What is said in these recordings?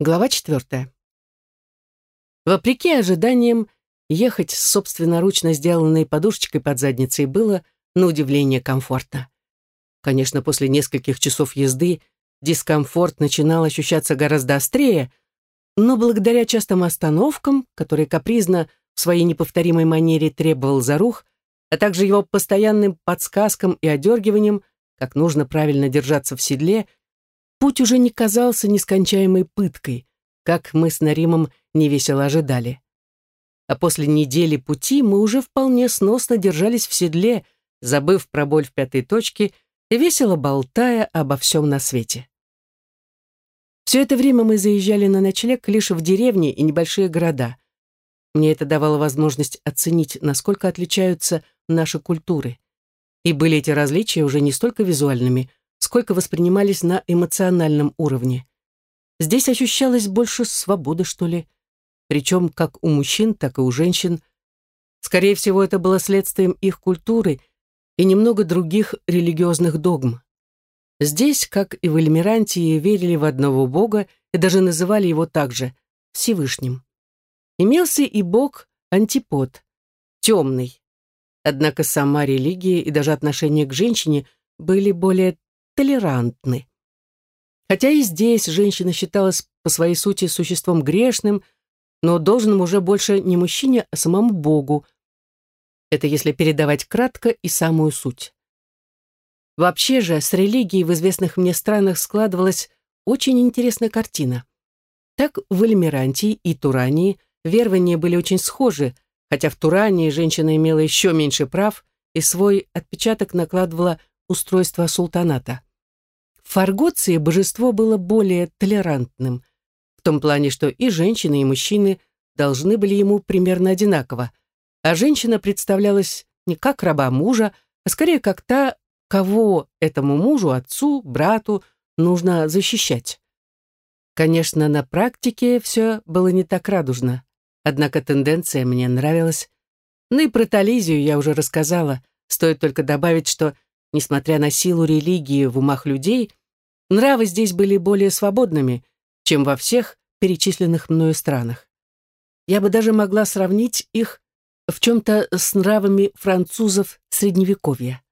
Глава четвертая. Вопреки ожиданиям, ехать с собственноручно сделанной подушечкой под задницей было, на удивление, комфортно. Конечно, после нескольких часов езды дискомфорт начинал ощущаться гораздо острее, но благодаря частым остановкам, которые капризно в своей неповторимой манере требовал Зарух, а также его постоянным подсказкам и одергиванием, как нужно правильно держаться в седле, путь уже не казался нескончаемой пыткой, как мы с Наримом невесело ожидали. А после недели пути мы уже вполне сносно держались в седле, забыв про боль в пятой точке и весело болтая обо всем на свете. Все это время мы заезжали на ночлег лишь в деревни и небольшие города. Мне это давало возможность оценить, насколько отличаются наши культуры. И были эти различия уже не столько визуальными, сколько воспринимались на эмоциональном уровне. Здесь ощущалось больше свободы, что ли, причем как у мужчин, так и у женщин. Скорее всего, это было следствием их культуры и немного других религиозных догм. Здесь, как и в Эльмирантии, верили в одного бога и даже называли его также Всевышним. Имелся и бог Антипод, темный. Однако сама религия и даже отношение к женщине были более толерантны. Хотя и здесь женщина считалась по своей сути существом грешным, но должным уже больше не мужчине, а самому Богу. Это если передавать кратко и самую суть. Вообще же с религией в известных мне странах складывалась очень интересная картина. Так в Эльмирантии и Турании верования были очень схожи, хотя в Турании женщина имела еще меньше прав и свой отпечаток накладывала устройство султаната. В Фаргоции божество было более толерантным, в том плане, что и женщины, и мужчины должны были ему примерно одинаково, а женщина представлялась не как раба мужа, а скорее как та, кого этому мужу, отцу, брату нужно защищать. Конечно, на практике все было не так радужно, однако тенденция мне нравилась. Ну и про Тализию я уже рассказала, стоит только добавить, что, несмотря на силу религии в умах людей, Нравы здесь были более свободными, чем во всех перечисленных мною странах. Я бы даже могла сравнить их в чем-то с нравами французов Средневековья.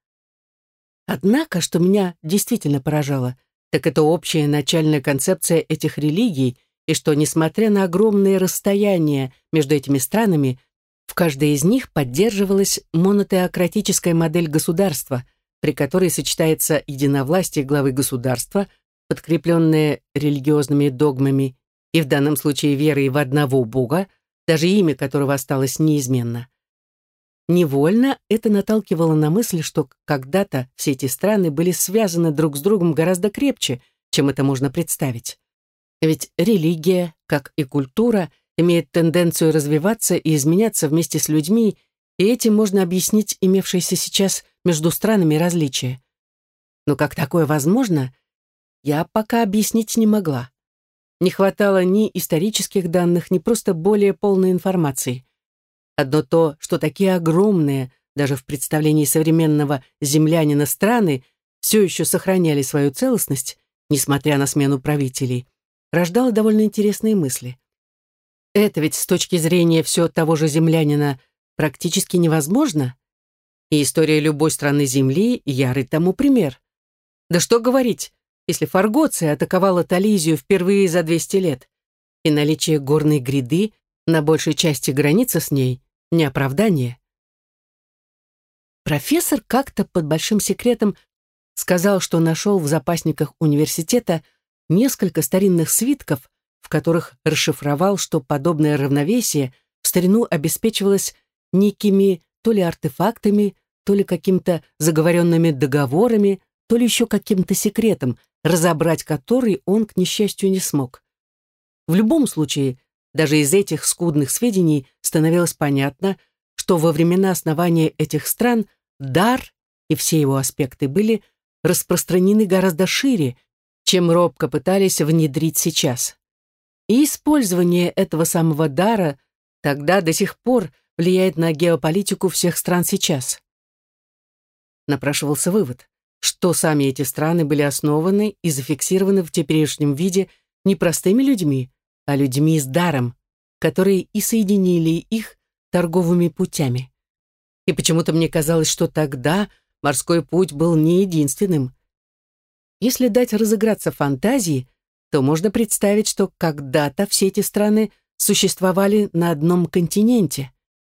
Однако, что меня действительно поражало, так это общая начальная концепция этих религий и что, несмотря на огромные расстояния между этими странами, в каждой из них поддерживалась монотеократическая модель государства – при которой сочетается единовластие главы государства, подкрепленное религиозными догмами и в данном случае верой в одного Бога, даже имя которого осталось неизменно. Невольно это наталкивало на мысль, что когда-то все эти страны были связаны друг с другом гораздо крепче, чем это можно представить. Ведь религия, как и культура, имеет тенденцию развиваться и изменяться вместе с людьми, и этим можно объяснить имевшееся сейчас между странами различия. Но как такое возможно, я пока объяснить не могла. Не хватало ни исторических данных, ни просто более полной информации. Одно то, что такие огромные, даже в представлении современного землянина страны, все еще сохраняли свою целостность, несмотря на смену правителей, рождало довольно интересные мысли. Это ведь с точки зрения все того же землянина практически невозможно. И история любой страны Земли — ярый тому пример. Да что говорить, если Фаргоция атаковала Тализию впервые за 200 лет, и наличие горной гряды на большей части границы с ней — не оправдание. Профессор как-то под большим секретом сказал, что нашел в запасниках университета несколько старинных свитков, в которых расшифровал, что подобное равновесие в старину обеспечивалось некими то ли артефактами, то ли каким-то заговоренными договорами, то ли еще каким-то секретом, разобрать который он, к несчастью, не смог. В любом случае, даже из этих скудных сведений становилось понятно, что во времена основания этих стран дар и все его аспекты были распространены гораздо шире, чем робко пытались внедрить сейчас. И использование этого самого дара тогда до сих пор влияет на геополитику всех стран сейчас. Напрашивался вывод, что сами эти страны были основаны и зафиксированы в теперешнем виде не простыми людьми, а людьми с даром, которые и соединили их торговыми путями. И почему-то мне казалось, что тогда морской путь был не единственным. Если дать разыграться фантазии, то можно представить, что когда-то все эти страны существовали на одном континенте.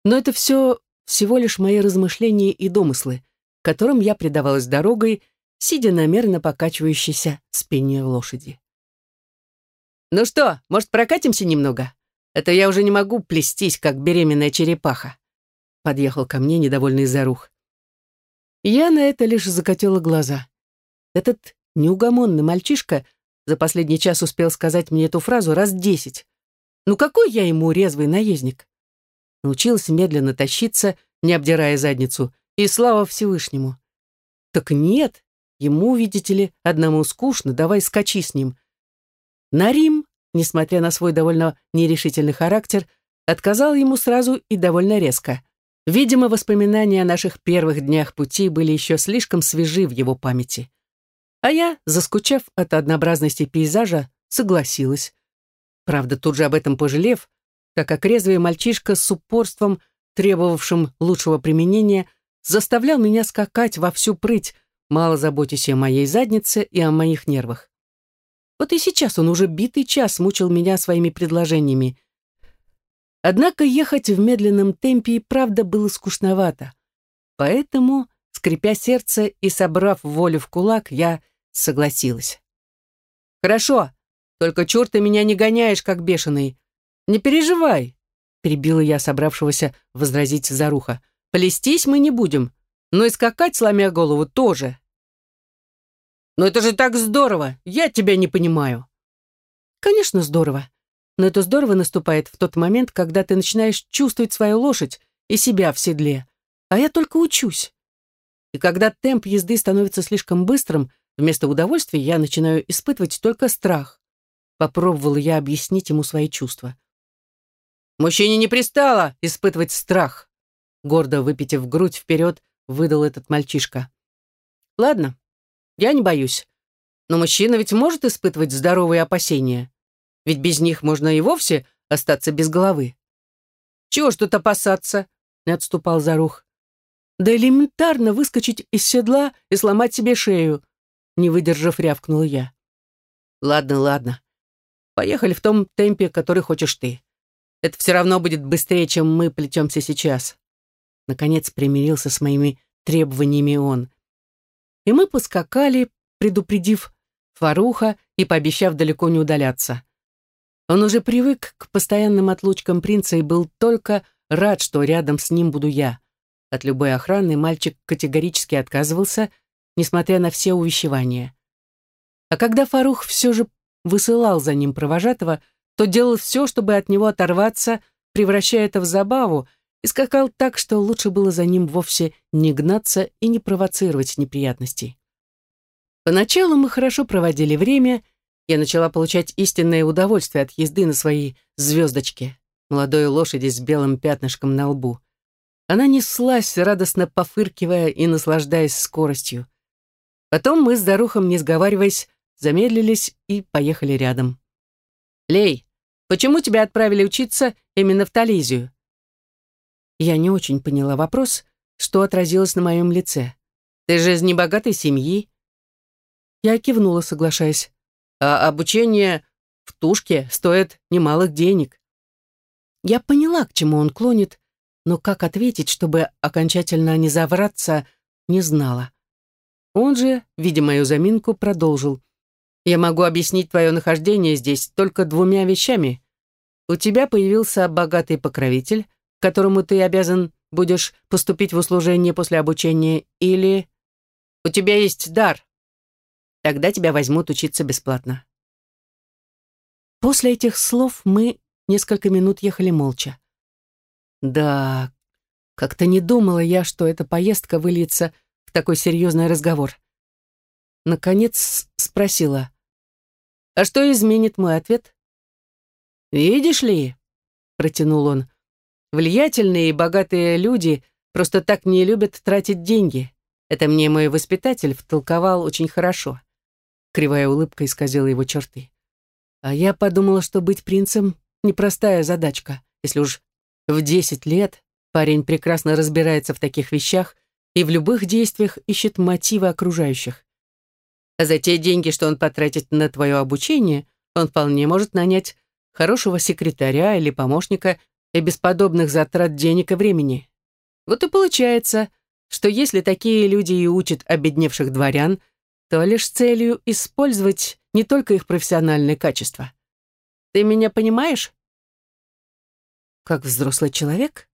Но это все всего лишь мои размышления и домыслы, которым я предавалась дорогой, сидя на мерно покачивающейся спине лошади. «Ну что, может, прокатимся немного? Это я уже не могу плестись, как беременная черепаха», подъехал ко мне недовольный Зарух. Я на это лишь закатила глаза. Этот неугомонный мальчишка за последний час успел сказать мне эту фразу раз десять. Ну какой я ему резвый наездник? Научился медленно тащиться, не обдирая задницу, и слава Всевышнему. Так нет, ему, видите ли, одному скучно, давай скачи с ним. На Рим, несмотря на свой довольно нерешительный характер, отказал ему сразу и довольно резко. Видимо, воспоминания о наших первых днях пути были еще слишком свежи в его памяти. А я, заскучав от однообразности пейзажа, согласилась. Правда, тут же об этом пожалев, как резвый мальчишка с упорством, требовавшим лучшего применения, заставлял меня скакать во всю прыть, мало заботясь о моей заднице и о моих нервах. Вот и сейчас он уже битый час мучил меня своими предложениями. Однако ехать в медленном темпе и правда было скучновато. Поэтому, скрипя сердце и собрав волю в кулак, я согласилась. «Хорошо, только черт ты меня не гоняешь, как бешеный. Не переживай», — перебила я собравшегося возразить Заруха. «Плестись мы не будем, но и скакать, сломя голову, тоже». «Но это же так здорово! Я тебя не понимаю!» «Конечно, здорово. Но это здорово наступает в тот момент, когда ты начинаешь чувствовать свою лошадь и себя в седле. А я только учусь. И когда темп езды становится слишком быстрым, вместо удовольствия я начинаю испытывать только страх. Попробовала я объяснить ему свои чувства. «Мужчине не пристало испытывать страх», гордо выпитив грудь вперед, выдал этот мальчишка. «Ладно, я не боюсь. Но мужчина ведь может испытывать здоровые опасения. Ведь без них можно и вовсе остаться без головы. Чего ж тут опасаться? Не отступал Зарух. Да элементарно выскочить из седла и сломать себе шею. Не выдержав, рявкнул я. Ладно, ладно. Поехали в том темпе, который хочешь ты. Это все равно будет быстрее, чем мы плетемся сейчас. Наконец примирился с моими требованиями он и мы поскакали, предупредив Фаруха и пообещав далеко не удаляться. Он уже привык к постоянным отлучкам принца и был только рад, что рядом с ним буду я. От любой охраны мальчик категорически отказывался, несмотря на все увещевания. А когда Фарух все же высылал за ним провожатого, то делал все, чтобы от него оторваться, превращая это в забаву, и скакал так, что лучше было за ним вовсе не гнаться и не провоцировать неприятностей. Поначалу мы хорошо проводили время, я начала получать истинное удовольствие от езды на своей звездочке, молодой лошади с белым пятнышком на лбу. Она неслась, радостно пофыркивая и наслаждаясь скоростью. Потом мы с Дарухом, не сговариваясь, замедлились и поехали рядом. «Лей, почему тебя отправили учиться именно в Тализию?» Я не очень поняла вопрос, что отразилось на моем лице. «Ты же из небогатой семьи?» Я кивнула, соглашаясь. «А обучение в тушке стоит немалых денег». Я поняла, к чему он клонит, но как ответить, чтобы окончательно не завраться, не знала. Он же, видя мою заминку, продолжил. «Я могу объяснить твое нахождение здесь только двумя вещами. У тебя появился богатый покровитель, которому ты обязан будешь поступить в услужение после обучения, или у тебя есть дар. Тогда тебя возьмут учиться бесплатно. После этих слов мы несколько минут ехали молча. Да, как-то не думала я, что эта поездка выльется в такой серьезный разговор. Наконец спросила, «А что изменит мой ответ?» «Видишь ли», — протянул он, Влиятельные и богатые люди просто так не любят тратить деньги. Это мне мой воспитатель втолковал очень хорошо. Кривая улыбка исказила его черты. А я подумала, что быть принцем — непростая задачка, если уж в десять лет парень прекрасно разбирается в таких вещах и в любых действиях ищет мотивы окружающих. А за те деньги, что он потратит на твое обучение, он вполне может нанять хорошего секретаря или помощника и без подобных затрат денег и времени. Вот и получается, что если такие люди и учат обедневших дворян, то лишь с целью использовать не только их профессиональные качества. Ты меня понимаешь? Как взрослый человек,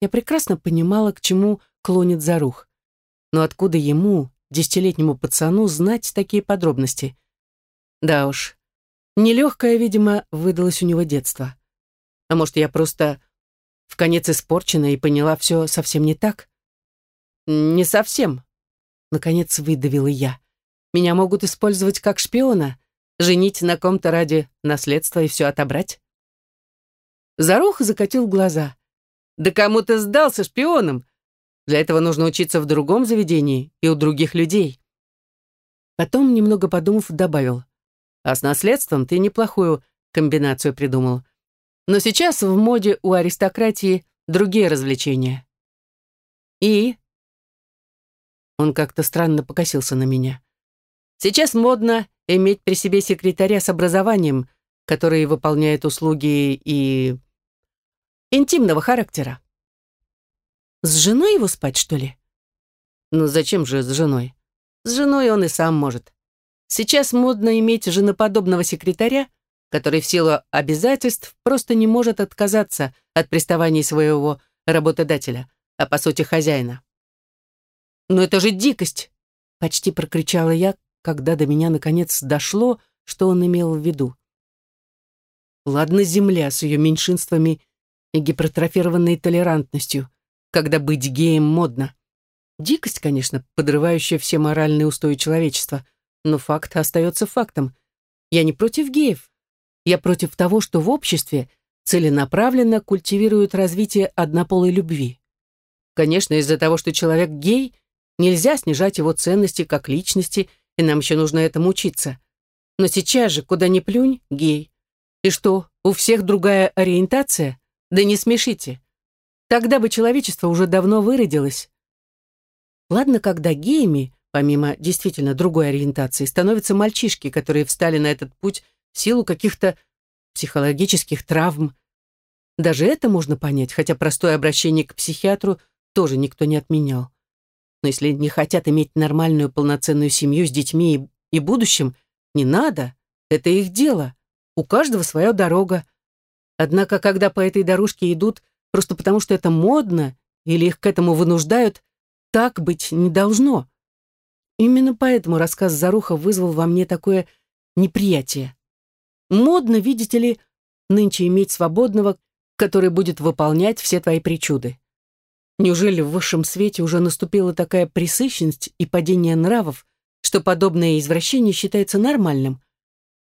я прекрасно понимала, к чему клонит Зарух. Но откуда ему, десятилетнему пацану, знать такие подробности? Да уж, нелегкое, видимо, выдалось у него детство. А может, я просто в конец испорчена и поняла все совсем не так? Не совсем, наконец выдавила я. Меня могут использовать как шпиона, женить на ком-то ради наследства и все отобрать. Зарух закатил глаза. «Да кому ты сдался шпионом? Для этого нужно учиться в другом заведении и у других людей». Потом, немного подумав, добавил. «А с наследством ты неплохую комбинацию придумал. Но сейчас в моде у аристократии другие развлечения». «И?» Он как-то странно покосился на меня. Сейчас модно иметь при себе секретаря с образованием, который выполняет услуги и... интимного характера. С женой его спать, что ли? Ну зачем же с женой? С женой он и сам может. Сейчас модно иметь женоподобного секретаря, который в силу обязательств просто не может отказаться от приставаний своего работодателя, а по сути хозяина. «Но это же дикость!» — почти прокричала я, когда до меня наконец дошло, что он имел в виду. Ладно, Земля с ее меньшинствами и гипертрофированной толерантностью, когда быть геем модно. Дикость, конечно, подрывающая все моральные устои человечества, но факт остается фактом. Я не против геев. Я против того, что в обществе целенаправленно культивируют развитие однополой любви. Конечно, из-за того, что человек гей, нельзя снижать его ценности как личности и нам еще нужно этому учиться. Но сейчас же, куда ни плюнь, гей. И что, у всех другая ориентация? Да не смешите. Тогда бы человечество уже давно выродилось. Ладно, когда геями, помимо действительно другой ориентации, становятся мальчишки, которые встали на этот путь в силу каких-то психологических травм. Даже это можно понять, хотя простое обращение к психиатру тоже никто не отменял. Но если не хотят иметь нормальную полноценную семью с детьми и, и будущим, не надо. Это их дело. У каждого своя дорога. Однако, когда по этой дорожке идут просто потому, что это модно, или их к этому вынуждают, так быть не должно. Именно поэтому рассказ Заруха вызвал во мне такое неприятие. Модно, видите ли, нынче иметь свободного, который будет выполнять все твои причуды. Неужели в высшем свете уже наступила такая пресыщенность и падение нравов, что подобное извращение считается нормальным?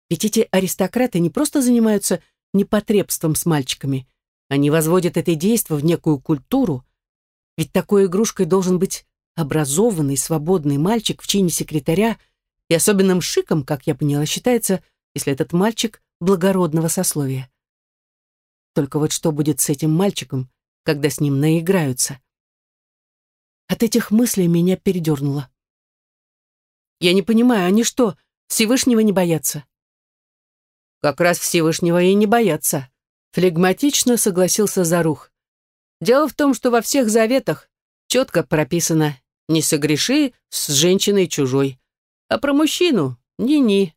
Ведь эти аристократы не просто занимаются непотребством с мальчиками, они возводят это действо в некую культуру. Ведь такой игрушкой должен быть образованный, свободный мальчик в чине секретаря, и особенным шиком, как я поняла, считается, если этот мальчик благородного сословия. Только вот что будет с этим мальчиком, когда с ним наиграются. От этих мыслей меня передернуло. Я не понимаю, они что, Всевышнего не боятся? Как раз Всевышнего и не боятся. Флегматично согласился Зарух. Дело в том, что во всех заветах четко прописано «не согреши с женщиной чужой», а про мужчину «ни-ни».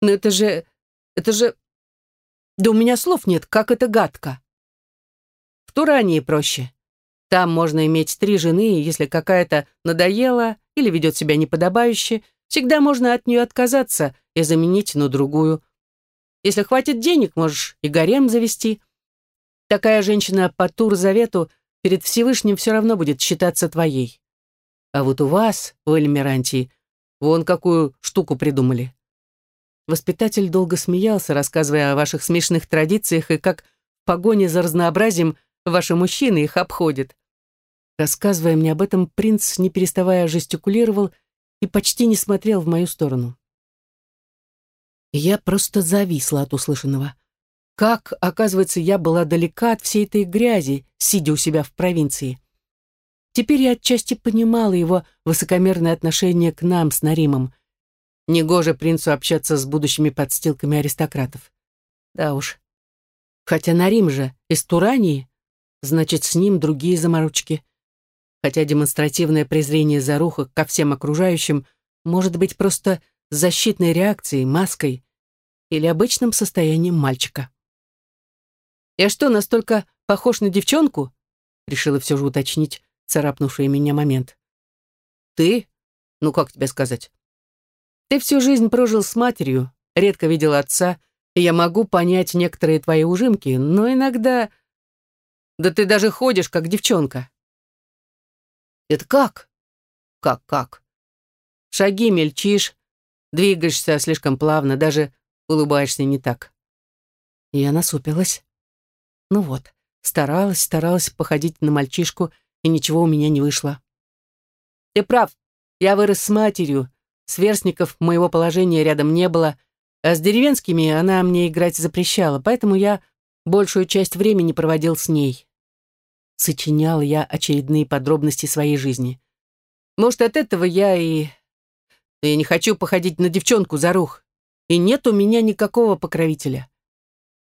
Но это же... это же... Да у меня слов нет, как это гадко. В Турании проще. Там можно иметь три жены, и если какая-то надоела или ведет себя неподобающе, всегда можно от нее отказаться и заменить на другую. Если хватит денег, можешь и гарем завести. Такая женщина по Тур-завету перед Всевышним все равно будет считаться твоей. А вот у вас, у Эльмирантии, вон какую штуку придумали. Воспитатель долго смеялся, рассказывая о ваших смешных традициях и как в погоне за разнообразием Ваши мужчины их обходят». Рассказывая мне об этом, принц, не переставая, жестикулировал и почти не смотрел в мою сторону. Я просто зависла от услышанного. Как, оказывается, я была далека от всей этой грязи, сидя у себя в провинции. Теперь я отчасти понимала его высокомерное отношение к нам с Наримом. Негоже принцу общаться с будущими подстилками аристократов. Да уж. Хотя Нарим же из Турании, значит, с ним другие заморочки. Хотя демонстративное презрение Заруха ко всем окружающим может быть просто защитной реакцией, маской или обычным состоянием мальчика. «Я что, настолько похож на девчонку?» решила все же уточнить царапнувший меня момент. «Ты? Ну, как тебе сказать? Ты всю жизнь прожил с матерью, редко видел отца, и я могу понять некоторые твои ужимки, но иногда... Да ты даже ходишь, как девчонка». «Это как?» «Как-как?» «Шаги мельчишь, двигаешься слишком плавно, даже улыбаешься не так». Я насупилась. Ну вот, старалась, старалась походить на мальчишку, и ничего у меня не вышло. Ты прав, я вырос с матерью, сверстников моего положения рядом не было, а с деревенскими она мне играть запрещала, поэтому я большую часть времени проводил с ней. Сочинял я очередные подробности своей жизни. Может, от этого я и... Я не хочу походить на девчонку за рух, и нет у меня никакого покровителя.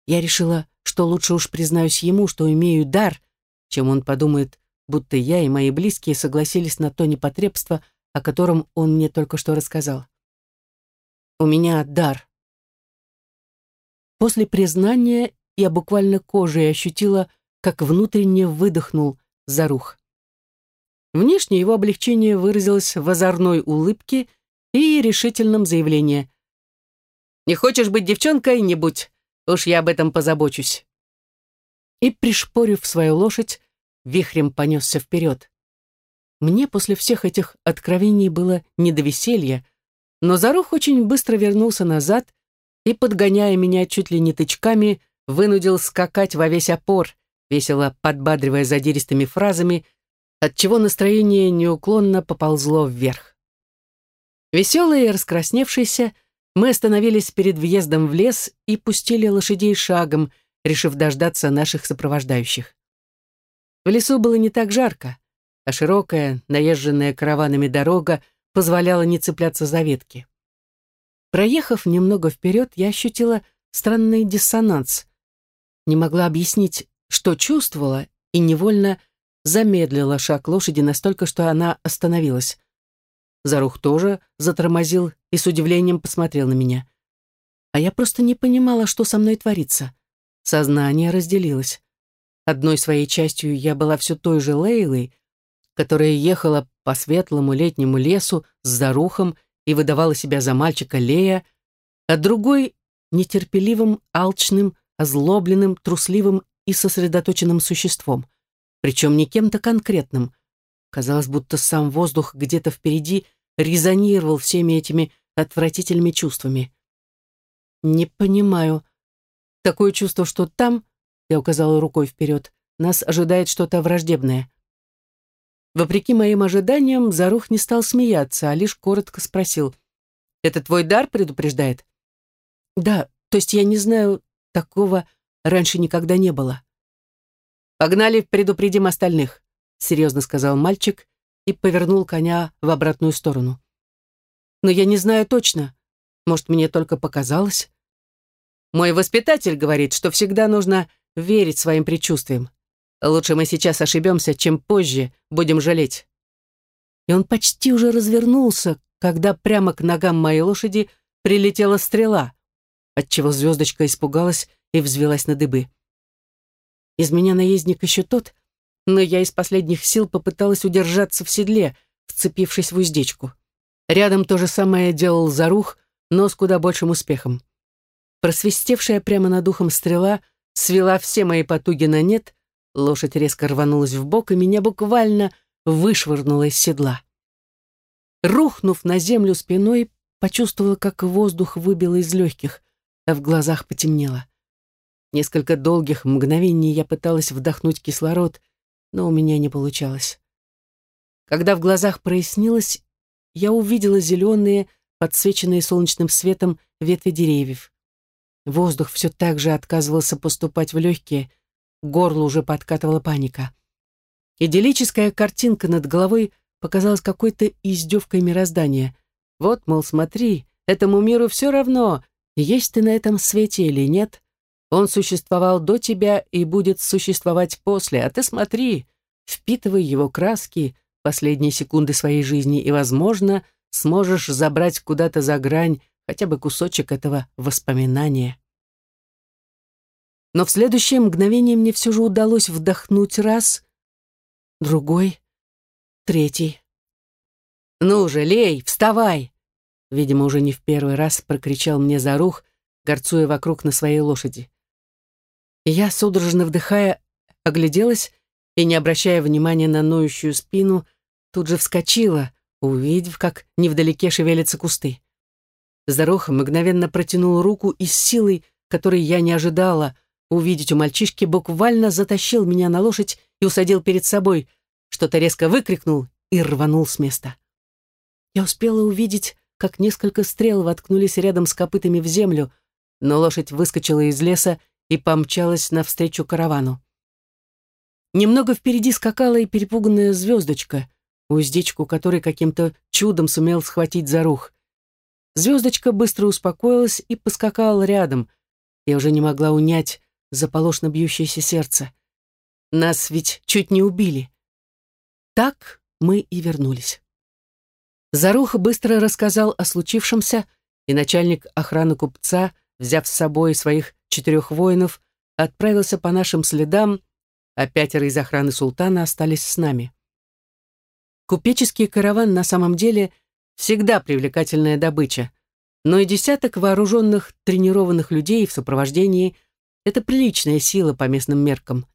Я решила что лучше уж признаюсь ему, что имею дар, чем он подумает, будто я и мои близкие согласились на то непотребство, о котором он мне только что рассказал. У меня дар. После признания я буквально кожей ощутила, как внутренне выдохнул Зарух. Внешне его облегчение выразилось в озорной улыбке и решительном заявлении. «Не хочешь быть девчонкой — не будь. Уж я об этом позабочусь. И, пришпорив свою лошадь, вихрем понесся вперед. Мне после всех этих откровений было не до веселья, но Зарух очень быстро вернулся назад и, подгоняя меня чуть ли не тычками, вынудил скакать во весь опор, весело подбадривая задиристыми фразами, отчего настроение неуклонно поползло вверх. Веселые и раскрасневшиеся, мы остановились перед въездом в лес и пустили лошадей шагом, решив дождаться наших сопровождающих. В лесу было не так жарко, а широкая, наезженная караванами дорога позволяла не цепляться за ветки. Проехав немного вперед, я ощутила странный диссонанс. Не могла объяснить, что чувствовала, и невольно замедлила шаг лошади настолько, что она остановилась. Зарух тоже затормозил и с удивлением посмотрел на меня. А я просто не понимала, что со мной творится. Сознание разделилось. Одной своей частью я была все той же Лейлой, которая ехала по светлому летнему лесу с Зарухом и выдавала себя за мальчика Лея, а другой — нетерпеливым, алчным, озлобленным, трусливым и сосредоточенным существом, причем не кем-то конкретным. Казалось, будто сам воздух где-то впереди резонировал всеми этими отвратительными чувствами. «Не понимаю. Такое чувство, что там, — я указала рукой вперед, — нас ожидает что-то враждебное». Вопреки моим ожиданиям, Зарух не стал смеяться, а лишь коротко спросил. «Это твой дар предупреждает?» «Да, то есть я не знаю, такого раньше никогда не было». «Погнали, предупредим остальных», — серьезно сказал мальчик и повернул коня в обратную сторону. «Но я не знаю точно. Может, мне только показалось?» «Мой воспитатель говорит, что всегда нужно верить своим предчувствиям. Лучше мы сейчас ошибемся, чем позже будем жалеть». И он почти уже развернулся, когда прямо к ногам моей лошади прилетела стрела, отчего звездочка испугалась и взвелась на дыбы. Из меня наездник еще тот, но я из последних сил попыталась удержаться в седле, вцепившись в уздечку. Рядом то же самое делал Зарух, но с куда большим успехом. Просвистевшая прямо над ухом стрела свела все мои потуги на нет, лошадь резко рванулась в бок и меня буквально вышвырнула из седла. Рухнув на землю спиной, почувствовала, как воздух выбил из легких, а в глазах потемнело. Несколько долгих мгновений я пыталась вдохнуть кислород, но у меня не получалось. Когда в глазах прояснилось, я увидела зеленые, подсвеченные солнечным светом ветви деревьев. Воздух все так же отказывался поступать в легкие, горло уже подкатывала паника. Идиллическая картинка над головой показалась какой-то издевкой мироздания. Вот, мол, смотри, этому миру все равно, есть ты на этом свете или нет. Он существовал до тебя и будет существовать после, а ты смотри, впитывай его краски, последние секунды своей жизни, и, возможно, сможешь забрать куда-то за грань хотя бы кусочек этого воспоминания. Но в следующее мгновение мне все же удалось вдохнуть раз, другой, третий. «Ну же, Лей, вставай!» Видимо, уже не в первый раз прокричал мне Зарух, горцуя вокруг на своей лошади. Я, судорожно вдыхая, огляделась и, не обращая внимания на ноющую спину, тут же вскочила, увидев, как невдалеке шевелятся кусты. Зарух мгновенно протянул руку и с силой, которой я не ожидала увидеть у мальчишки, буквально затащил меня на лошадь и усадил перед собой, что-то резко выкрикнул и рванул с места. Я успела увидеть, как несколько стрел воткнулись рядом с копытами в землю, но лошадь выскочила из леса и помчалась навстречу каравану. Немного впереди скакала и перепуганная звездочка, уздечку которой каким-то чудом сумел схватить за рух. Звездочка быстро успокоилась и поскакала рядом. Я уже не могла унять заполошно бьющееся сердце. Нас ведь чуть не убили. Так мы и вернулись. Заруха быстро рассказал о случившемся, и начальник охраны купца, взяв с собой своих четырех воинов, отправился по нашим следам, а пятеро из охраны султана остались с нами. Купеческий караван на самом деле всегда привлекательная добыча, но и десяток вооруженных, тренированных людей в сопровождении – это приличная сила по местным меркам.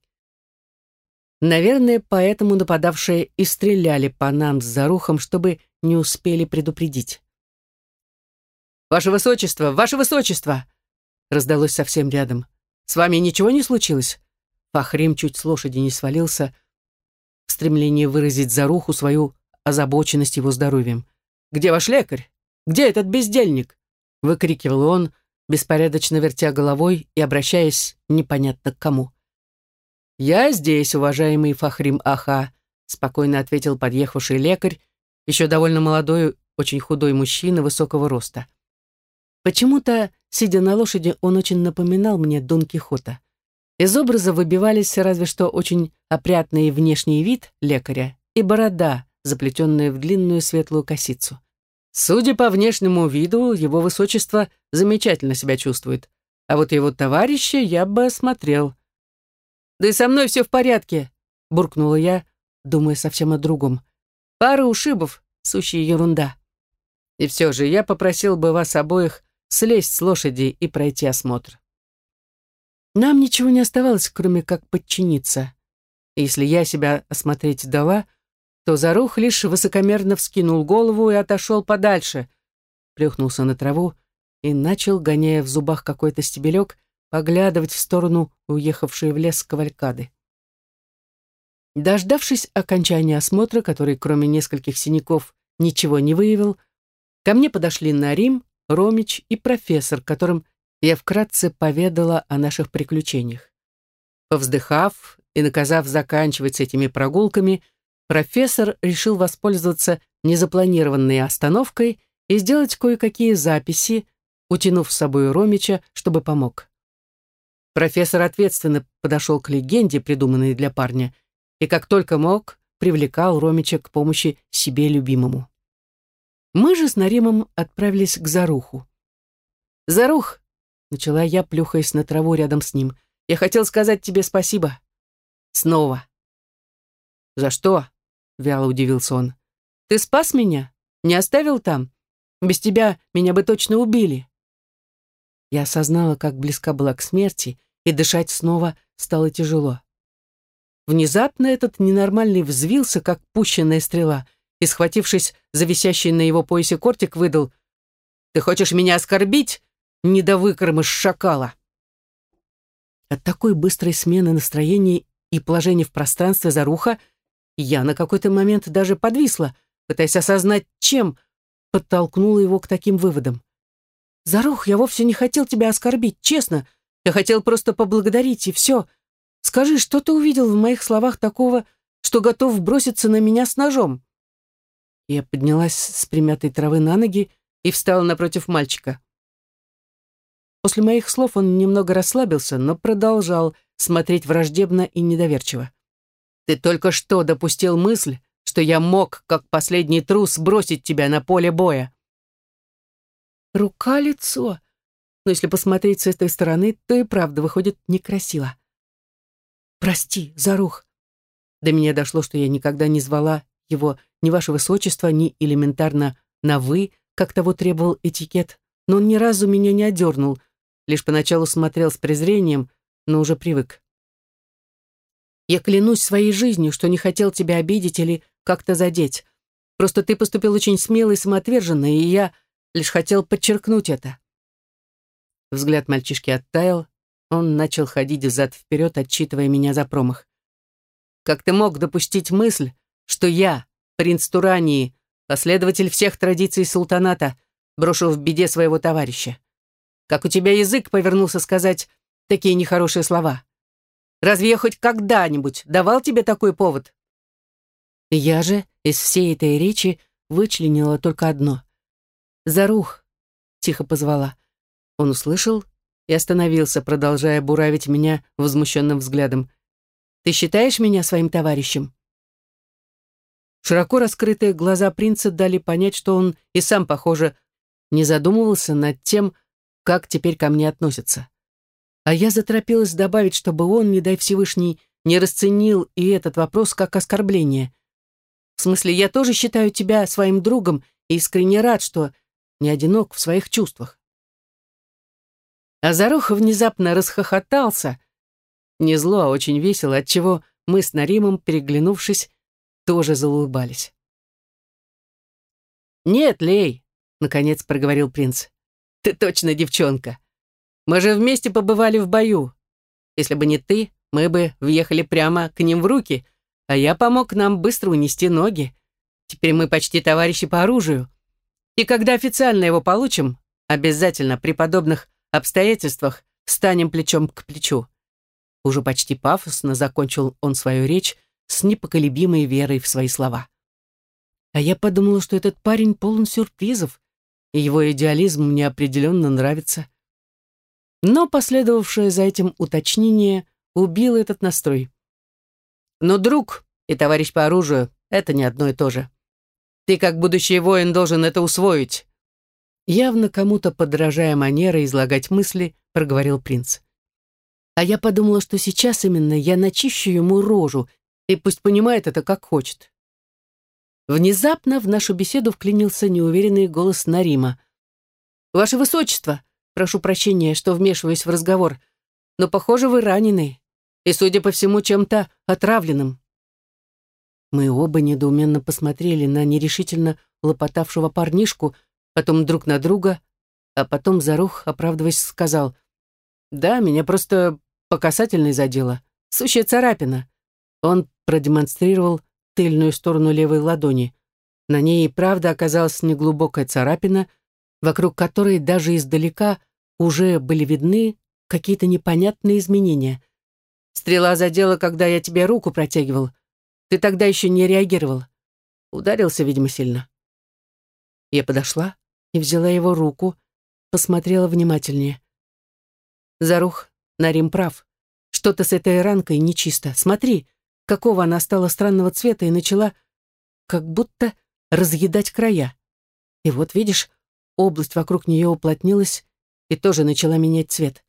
Наверное, поэтому нападавшие и стреляли по нам с зарухом, чтобы не успели предупредить. «Ваше Высочество! Ваше Высочество!» Раздалось совсем рядом. «С вами ничего не случилось?» Фахрим чуть с лошади не свалился в стремлении выразить заруху свою озабоченность его здоровьем. «Где ваш лекарь? Где этот бездельник?» выкрикивал он, беспорядочно вертя головой и обращаясь непонятно к кому. «Я здесь, уважаемый Фахрим Аха», спокойно ответил подъехавший лекарь, еще довольно молодой, очень худой мужчина высокого роста. Почему-то, сидя на лошади, он очень напоминал мне Дон Кихота. Из образа выбивались разве что очень опрятный внешний вид лекаря и борода, заплетенная в длинную светлую косицу. Судя по внешнему виду, его высочество замечательно себя чувствует, а вот его товарища я бы осмотрел. «Да и со мной все в порядке», — буркнула я, думая совсем о другом. «Пара ушибов, сущая ерунда. И все же я попросил бы вас обоих слезть с лошади и пройти осмотр». Нам ничего не оставалось, кроме как подчиниться. если я себя осмотреть дала, то Зарух лишь высокомерно вскинул голову и отошел подальше, плюхнулся на траву и начал, гоняя в зубах какой-то стебелек, поглядывать в сторону уехавшей в лес кавалькады. Дождавшись окончания осмотра, который, кроме нескольких синяков, ничего не выявил, ко мне подошли Нарим, Ромич и профессор, которым я вкратце поведала о наших приключениях. Повздыхав и наказав заканчивать с этими прогулками, профессор решил воспользоваться незапланированной остановкой и сделать кое-какие записи, утянув с собой Ромича, чтобы помог. Профессор ответственно подошел к легенде, придуманной для парня, и как только мог, привлекал Ромича к помощи себе любимому. Мы же с Наримом отправились к Заруху. «Зарух!» — начала я, плюхаясь на траву рядом с ним. «Я хотел сказать тебе спасибо. Снова». «За что?» — вяло удивился он. «Ты спас меня? Не оставил там? Без тебя меня бы точно убили». Я осознала, как близка была к смерти, и дышать снова стало тяжело. Внезапно этот ненормальный взвился, как пущенная стрела, и, схватившись за висящий на его поясе кортик, выдал «Ты хочешь меня оскорбить, недовыкормыш шакала?» От такой быстрой смены настроения и положения в пространстве Заруха я на какой-то момент даже подвисла, пытаясь осознать, чем подтолкнуло его к таким выводам. «Зарух, я вовсе не хотел тебя оскорбить, честно. Я хотел просто поблагодарить, и все. Скажи, что ты увидел в моих словах такого, что готов броситься на меня с ножом?» Я поднялась с примятой травы на ноги и встала напротив мальчика. После моих слов он немного расслабился, но продолжал смотреть враждебно и недоверчиво. «Ты только что допустил мысль, что я мог, как последний трус, бросить тебя на поле боя». Рука-лицо. Но если посмотреть с этой стороны, то и правда выходит некрасиво. «Прости, Зарух». До меня дошло, что я никогда не звала его ни ваше высочество, ни элементарно на «вы», как того требовал этикет, но он ни разу меня не одернул, лишь поначалу смотрел с презрением, но уже привык. Я клянусь своей жизнью, что не хотел тебя обидеть или как-то задеть. Просто ты поступил очень смело и самоотверженно, и я лишь хотел подчеркнуть это. Взгляд мальчишки оттаял, он начал ходить взад-вперед, отчитывая меня за промах. «Как ты мог допустить мысль, что я, принц Турании, последователь всех традиций султаната, брошу в беде своего товарища? Как у тебя язык повернулся сказать такие нехорошие слова? Разве я хоть когда-нибудь давал тебе такой повод?» Я же из всей этой речи вычленила только одно. «Зарух!» — тихо позвала. Он услышал и остановился, продолжая буравить меня возмущенным взглядом. «Ты считаешь меня своим товарищем?» Широко раскрытые глаза принца дали понять, что он и сам, похоже, не задумывался над тем, как теперь ко мне относятся. А я заторопилась добавить, чтобы он, не дай Всевышний, не расценил и этот вопрос как оскорбление. В смысле, я тоже считаю тебя своим другом и искренне рад, что не одинок в своих чувствах. Азарух внезапно расхохотался. Не зло, а очень весело, отчего мы с Наримом, переглянувшись, тоже заулыбались. «Нет, Лей», — наконец проговорил принц, — «ты точно девчонка. Мы же вместе побывали в бою. Если бы не ты, мы бы въехали прямо к ним в руки, а я помог нам быстро унести ноги. Теперь мы почти товарищи по оружию. И когда официально его получим, обязательно при подобных обстоятельствах станем плечом к плечу. Уже почти пафосно закончил он свою речь с непоколебимой верой в свои слова. А я подумала, что этот парень полон сюрпризов, и его идеализм мне определенно нравится. Но последовавшее за этим уточнение убило этот настрой. Но друг и товарищ по оружию — это не одно и то же. Ты, как будущий воин, должен это усвоить. Явно кому-то подражая манеры излагать мысли, проговорил принц. А я подумала, что сейчас именно я начищу ему рожу, и пусть понимает это как хочет. Внезапно в нашу беседу вклинился неуверенный голос Нарима. «Ваше Высочество, прошу прощения, что вмешиваюсь в разговор, но, похоже, вы ранены и, судя по всему, чем-то отравленным. Мы оба недоуменно посмотрели на нерешительно лопотавшего парнишку, потом друг на друга, а потом Зарух, оправдываясь, сказал, «Да, меня просто по касательной задело. Сущая царапина». Он продемонстрировал тыльную сторону левой ладони. На ней и правда оказалась неглубокая царапина, вокруг которой даже издалека уже были видны какие-то непонятные изменения. Стрела задела, когда я тебе руку протягивал. Ты тогда еще не реагировал. Ударился, видимо, сильно. Я подошла и взяла его руку, посмотрела внимательнее. Зарух, Нарим прав. Что-то с этой ранкой нечисто. Смотри, какого она стала странного цвета и начала как будто разъедать края. И вот, видишь, область вокруг нее уплотнилась и тоже начала менять цвет.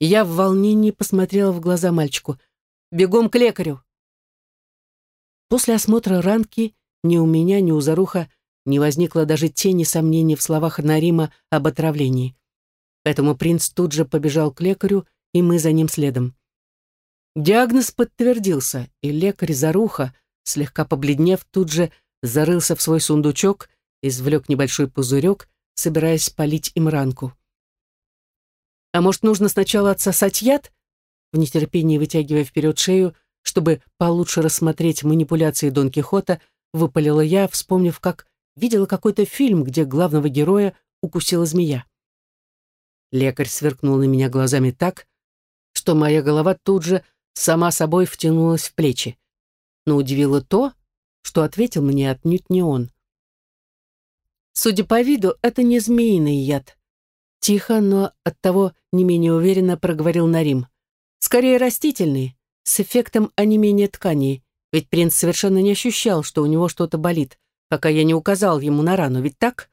Я в волнении посмотрела в глаза мальчику. «Бегом к лекарю!» После осмотра ранки ни у меня, ни у Заруха не возникло даже тени сомнений в словах Нарима об отравлении. Поэтому принц тут же побежал к лекарю, и мы за ним следом. Диагноз подтвердился, и лекарь Заруха, слегка побледнев, тут же зарылся в свой сундучок, извлек небольшой пузырек, собираясь полить им ранку. А может, нужно сначала отсосать яд? В нетерпении вытягивая вперед шею, чтобы получше рассмотреть манипуляции Дон Кихота, выпалила я, вспомнив, как видела какой-то фильм, где главного героя укусила змея. Лекарь сверкнул на меня глазами так, что моя голова тут же сама собой втянулась в плечи. Но удивило то, что ответил мне отнюдь не он. Судя по виду, это не змеиный яд. Тихо, но оттого не менее уверенно проговорил Нарим. Скорее растительный, с эффектом онемения тканей, ведь принц совершенно не ощущал, что у него что-то болит, пока я не указал ему на рану, ведь так?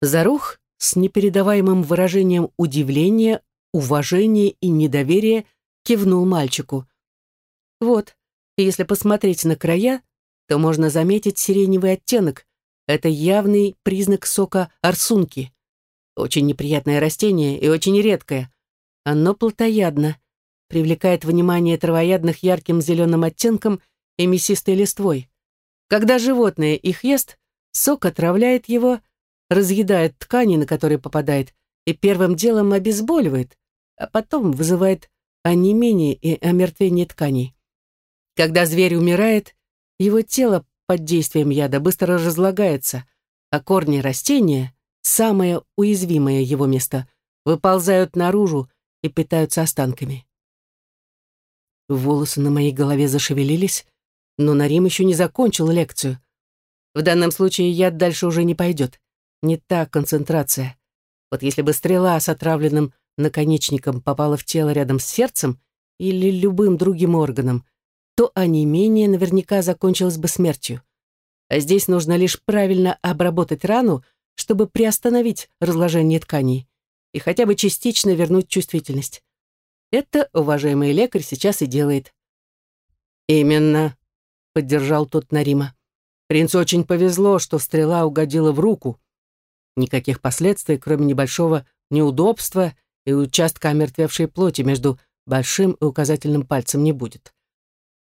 Зарух с непередаваемым выражением удивления, уважения и недоверия кивнул мальчику. Вот, если посмотреть на края, то можно заметить сиреневый оттенок. Это явный признак сока арсунки. Очень неприятное растение и очень редкое. Оно плотоядно, привлекает внимание травоядных ярким зеленым оттенком и мясистой листвой. Когда животное их ест, сок отравляет его, разъедает ткани, на которые попадает, и первым делом обезболивает, а потом вызывает онемение и омертвение тканей. Когда зверь умирает, его тело под действием яда быстро разлагается, а корни растения, самое уязвимое его место, выползают наружу и питаются останками. Волосы на моей голове зашевелились, но Нарим еще не закончил лекцию. В данном случае яд дальше уже не пойдет. Не та концентрация. Вот если бы стрела с отравленным наконечником попала в тело рядом с сердцем или любым другим органом, то онемение наверняка закончилось бы смертью. А здесь нужно лишь правильно обработать рану, чтобы приостановить разложение тканей и хотя бы частично вернуть чувствительность. Это уважаемый лекарь сейчас и делает. Именно, поддержал тот Нарима. Принцу очень повезло, что стрела угодила в руку. Никаких последствий, кроме небольшого неудобства и участка омертвевшей плоти между большим и указательным пальцем не будет.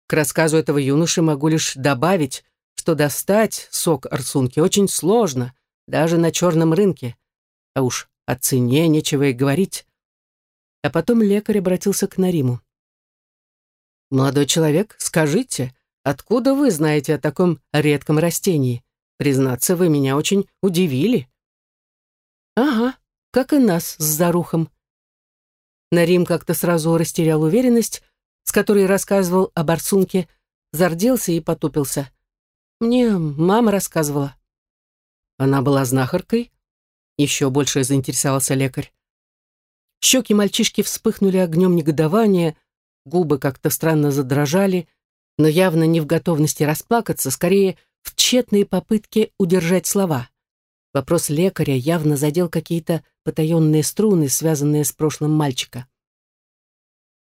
К рассказу этого юноши могу лишь добавить, что достать сок арсунки очень сложно, даже на черном рынке. А уж о цене нечего и говорить. А потом лекарь обратился к Нариму. «Молодой человек, скажите, откуда вы знаете о таком редком растении? Признаться, вы меня очень удивили». «Ага, как и нас с Зарухом». Нарим как-то сразу растерял уверенность, с которой рассказывал о барсунке, зарделся и потупился. «Мне мама рассказывала». «Она была знахаркой?» Еще больше заинтересовался лекарь. Щеки мальчишки вспыхнули огнем негодования, губы как-то странно задрожали, но явно не в готовности расплакаться, скорее в тщетные попытки удержать слова. Вопрос лекаря явно задел какие-то потаенные струны, связанные с прошлым мальчика.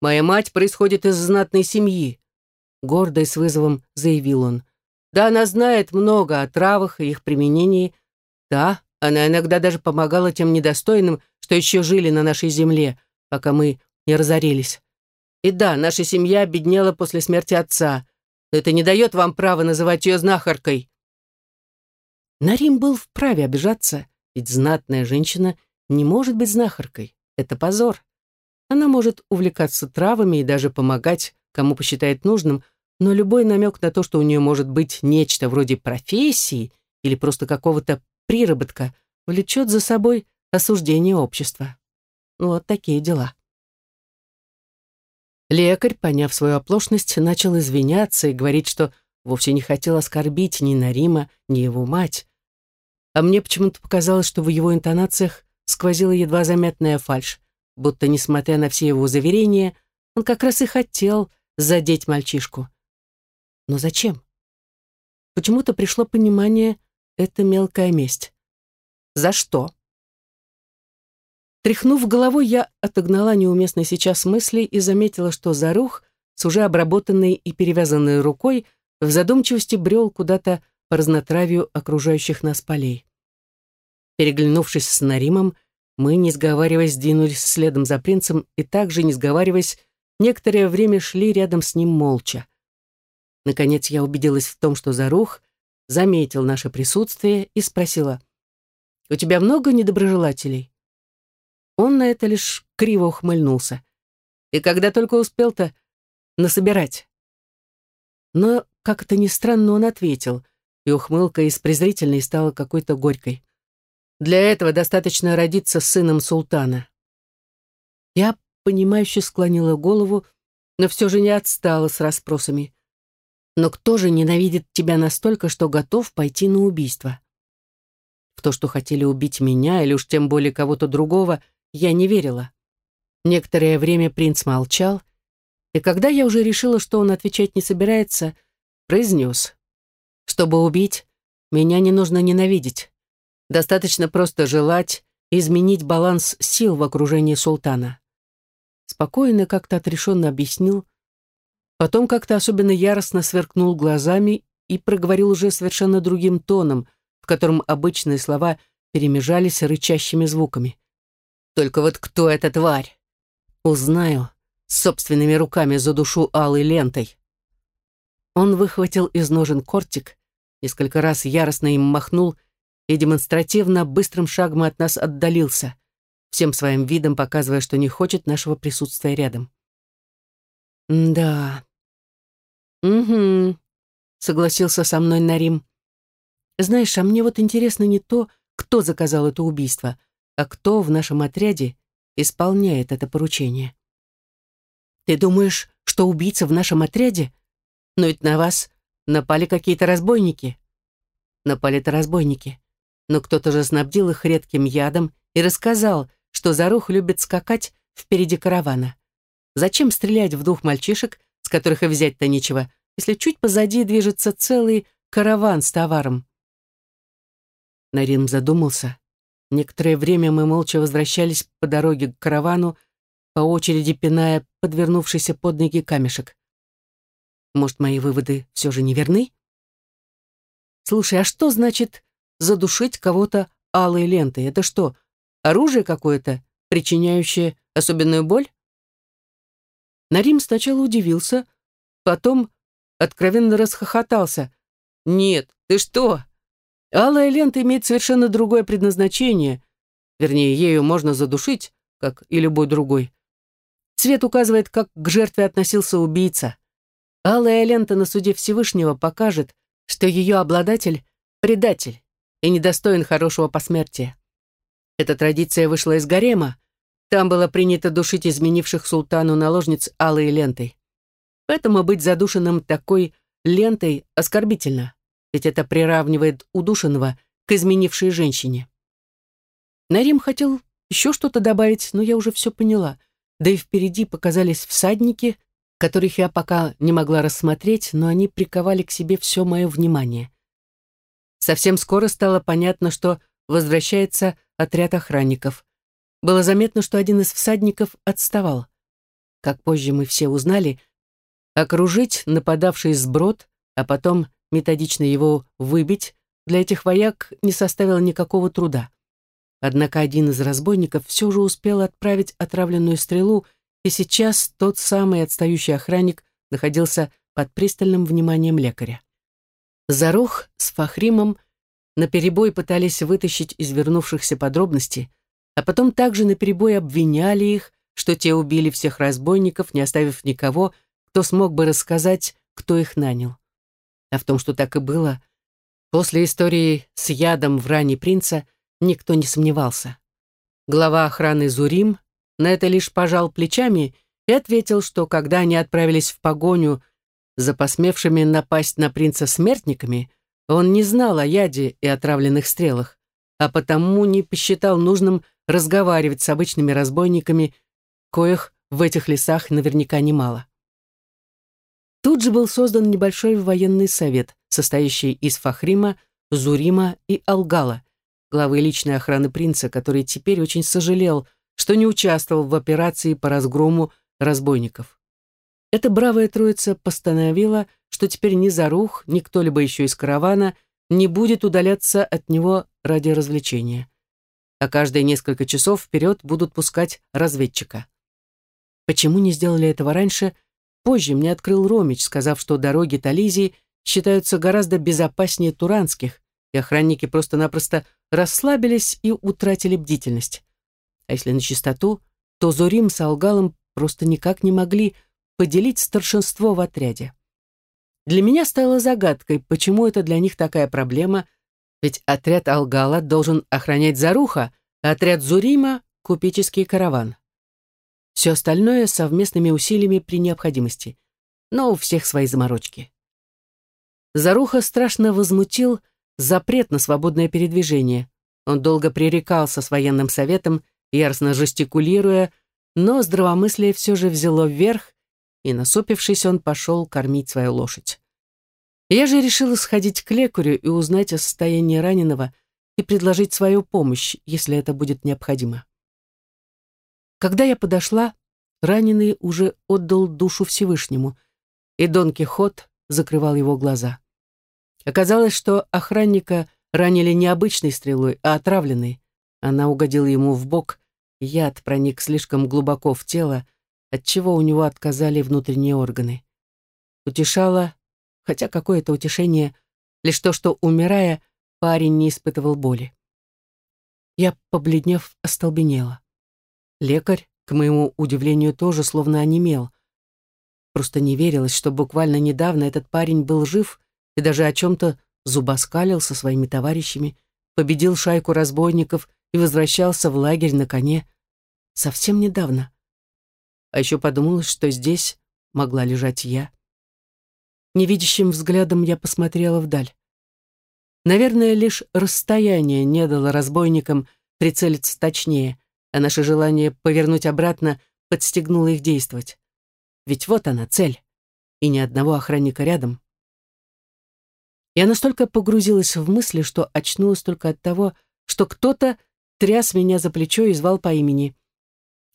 «Моя мать происходит из знатной семьи», — гордо и с вызовом заявил он. «Да, она знает много о травах и их применении. Да, она иногда даже помогала тем недостойным, что еще жили на нашей земле, пока мы не разорились. И да, наша семья обеднела после смерти отца, но это не дает вам права называть ее знахаркой. Нарим был вправе обижаться, ведь знатная женщина не может быть знахаркой. Это позор. Она может увлекаться травами и даже помогать, кому посчитает нужным, но любой намек на то, что у нее может быть нечто вроде профессии или просто какого-то приработка влечет за собой осуждение общества. Вот такие дела. Лекарь, поняв свою оплошность, начал извиняться и говорить, что вовсе не хотел оскорбить ни Нарима, ни его мать. А мне почему-то показалось, что в его интонациях сквозила едва заметная фальшь, будто, несмотря на все его заверения, он как раз и хотел задеть мальчишку. Но зачем? Почему-то пришло понимание, это мелкая месть. За что? Тряхнув головой, я отогнала неуместные сейчас мысли и заметила, что Зарух с уже обработанной и перевязанной рукой в задумчивости брел куда-то по разнотравью окружающих нас полей. Переглянувшись с Наримом, мы, не сговариваясь, двинулись следом за принцем и также, не сговариваясь, некоторое время шли рядом с ним молча. Наконец я убедилась в том, что Зарух заметил наше присутствие и спросила — у тебя много недоброжелателей?» Он на это лишь криво ухмыльнулся. «И когда только успел-то насобирать?» Но, как это ни странно, он ответил. И ухмылка из презрительной стала какой-то горькой. Для этого достаточно родиться сыном султана. Я, понимающе склонила голову, но все же не отстала с расспросами. Но кто же ненавидит тебя настолько, что готов пойти на убийство? В то, что хотели убить меня, или уж тем более кого-то другого, я не верила. Некоторое время принц молчал, и когда я уже решила, что он отвечать не собирается, произнес. Чтобы убить, меня не нужно ненавидеть. Достаточно просто желать изменить баланс сил в окружении султана. Спокойно, как-то отрешенно объяснил, потом как-то особенно яростно сверкнул глазами и проговорил уже совершенно другим тоном, в котором обычные слова перемежались рычащими звуками. «Только вот кто эта тварь? Узнаю собственными руками за душу алой лентой». Он выхватил из ножен кортик, несколько раз яростно им махнул и демонстративно быстрым шагом от нас отдалился, всем своим видом показывая, что не хочет нашего присутствия рядом. «Да». «Угу», — согласился со мной Нарим. «Знаешь, а мне вот интересно не то, кто заказал это убийство, а кто в нашем отряде исполняет это поручение». «Ты думаешь, что убийца в нашем отряде? Но ведь на вас напали какие-то разбойники». «Напали-то разбойники но кто-то же снабдил их редким ядом и рассказал, что Зарух любит скакать впереди каравана. Зачем стрелять в двух мальчишек, с которых и взять-то нечего, если чуть позади движется целый караван с товаром? Нарин задумался. Некоторое время мы молча возвращались по дороге к каравану, по очереди пиная подвернувшийся под ноги камешек. Может, мои выводы все же не верны? Слушай, а что значит задушить кого-то алой лентой. Это что, оружие какое-то, причиняющее особенную боль? Нарим сначала удивился, потом откровенно расхохотался. «Нет, ты что? Алая лента имеет совершенно другое предназначение. Вернее, ею можно задушить, как и любой другой. Цвет указывает, как к жертве относился убийца. Алая лента на суде Всевышнего покажет, что ее обладатель — предатель и недостоин хорошего посмертия. Эта традиция вышла из гарема. Там было принято душить изменивших султану наложниц алой лентой. Поэтому быть задушенным такой лентой оскорбительно, ведь это приравнивает удушенного к изменившей женщине. Нарим хотел еще что-то добавить, но я уже все поняла. Да и впереди показались всадники, которых я пока не могла рассмотреть, но они приковали к себе все мое внимание. Совсем скоро стало понятно, что возвращается отряд охранников. Было заметно, что один из всадников отставал. Как позже мы все узнали, окружить нападавший сброд, а потом методично его выбить, для этих вояк не составило никакого труда. Однако один из разбойников все же успел отправить отравленную стрелу, и сейчас тот самый отстающий охранник находился под пристальным вниманием лекаря. Зарух с Фахримом наперебой пытались вытащить из вернувшихся подробности, а потом также наперебой обвиняли их, что те убили всех разбойников, не оставив никого, кто смог бы рассказать, кто их нанял. А в том, что так и было, после истории с ядом в ране принца никто не сомневался. Глава охраны Зурим на это лишь пожал плечами и ответил, что когда они отправились в погоню за посмевшими напасть на принца смертниками, он не знал о яде и отравленных стрелах, а потому не посчитал нужным разговаривать с обычными разбойниками, коих в этих лесах наверняка немало. Тут же был создан небольшой военный совет, состоящий из Фахрима, Зурима и Алгала, главы личной охраны принца, который теперь очень сожалел, что не участвовал в операции по разгрому разбойников. Эта бравая троица постановила, что теперь ни Зарух, ни кто-либо еще из каравана не будет удаляться от него ради развлечения. А каждые несколько часов вперед будут пускать разведчика. Почему не сделали этого раньше, позже мне открыл Ромич, сказав, что дороги Тализии считаются гораздо безопаснее туранских, и охранники просто-напросто расслабились и утратили бдительность. А если на чистоту, то Зурим с Алгалом просто никак не могли поделить старшинство в отряде. Для меня стало загадкой, почему это для них такая проблема, ведь отряд Алгала должен охранять Заруха, а отряд Зурима — купеческий караван. Все остальное совместными усилиями при необходимости. Но у всех свои заморочки. Заруха страшно возмутил запрет на свободное передвижение. Он долго пререкался с военным советом, яростно жестикулируя, но здравомыслие все же взяло вверх, и, насупившись, он пошел кормить свою лошадь. Я же решила сходить к лекарю и узнать о состоянии раненого и предложить свою помощь, если это будет необходимо. Когда я подошла, раненый уже отдал душу Всевышнему, и Дон Кихот закрывал его глаза. Оказалось, что охранника ранили не обычной стрелой, а отравленной. Она угодила ему в бок, яд проник слишком глубоко в тело, отчего у него отказали внутренние органы. Утешало, хотя какое-то утешение, лишь то, что, умирая, парень не испытывал боли. Я, побледнев, остолбенела. Лекарь, к моему удивлению, тоже словно онемел. Просто не верилось, что буквально недавно этот парень был жив и даже о чем-то зубоскалил со своими товарищами, победил шайку разбойников и возвращался в лагерь на коне. Совсем недавно. А еще подумалось, что здесь могла лежать я. Невидящим взглядом я посмотрела вдаль. Наверное, лишь расстояние не дало разбойникам прицелиться точнее, а наше желание повернуть обратно подстегнуло их действовать. Ведь вот она, цель. И ни одного охранника рядом. Я настолько погрузилась в мысли, что очнулась только от того, что кто-то тряс меня за плечо и звал по имени.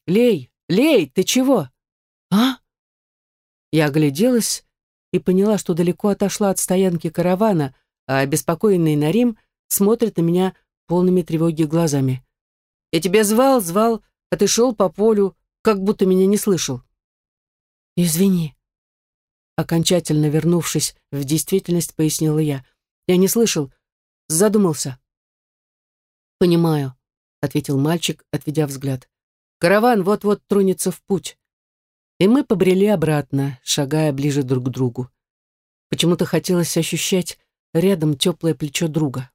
«Лей! Лей, ты чего?» «А?» Я огляделась и поняла, что далеко отошла от стоянки каравана, а обеспокоенный Нарим смотрит на меня полными тревоги глазами. Я тебя звал, звал, а ты шел по полю, как будто меня не слышал. Извини. Окончательно вернувшись в действительность, пояснила я. Я не слышал, задумался. Понимаю, ответил мальчик, отведя взгляд. Караван вот-вот тронется в путь. И мы побрели обратно, шагая ближе друг к другу. Почему-то хотелось ощущать рядом теплое плечо друга.